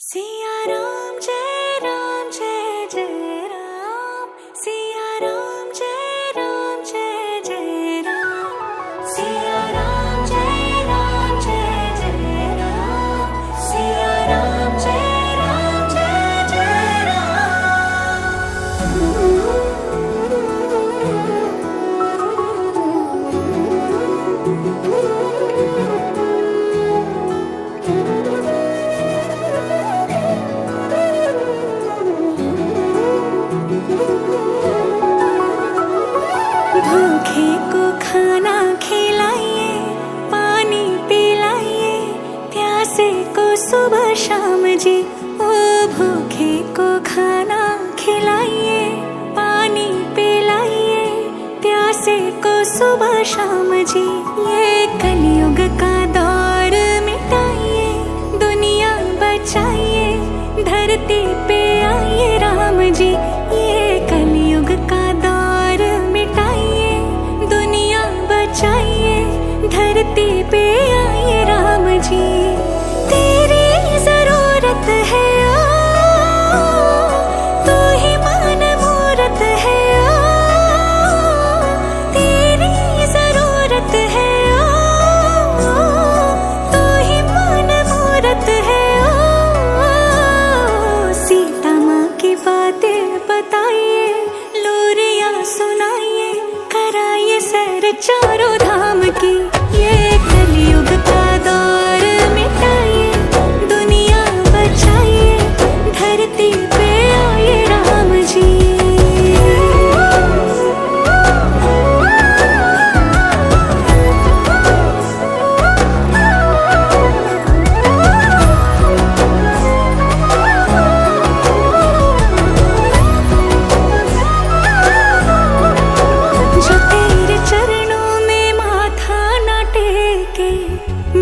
सिया राम जय सुबह शाम जी ये कलयुग का दौर।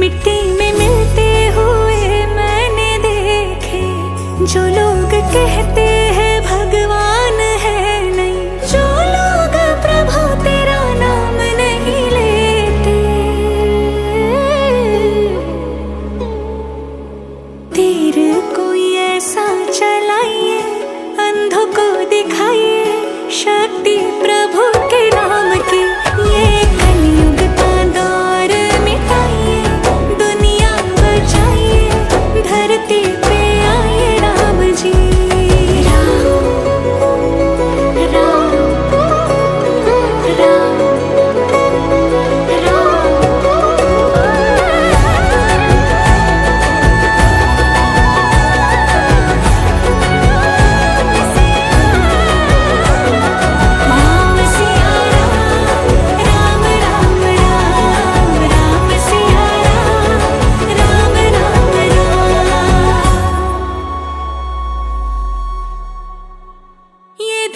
मिट्टी में मिलते हुए मैंने देखे, जो लोग कहते हैं भगवान है नहीं। जो लोग प्रभु तेरा नाम नहीं लेते। तीर कोई ऐसा चलाइए, अंधों को दिखाइए, शक्ति प्रभु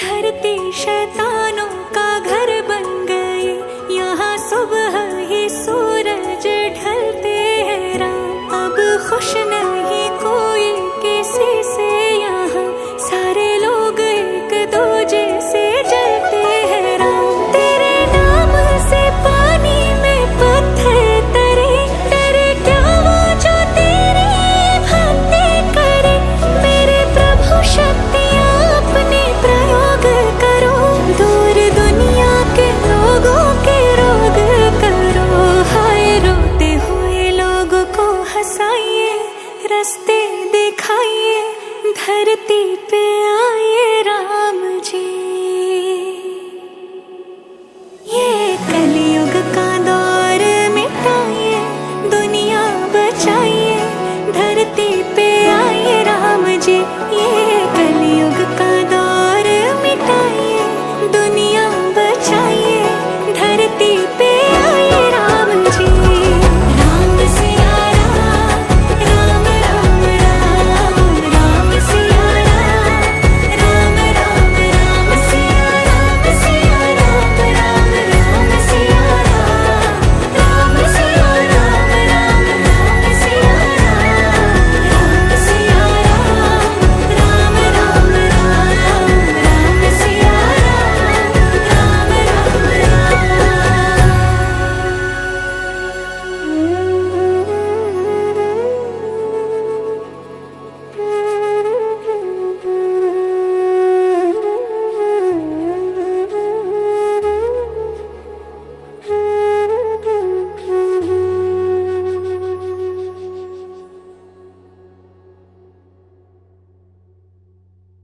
धरती शैतानों का घर बन गए। यहाँ सुबह ही सूरज ढलते हैं राम अब खुश न रस्ते दिखाइए धरती पे आए राम जी। ये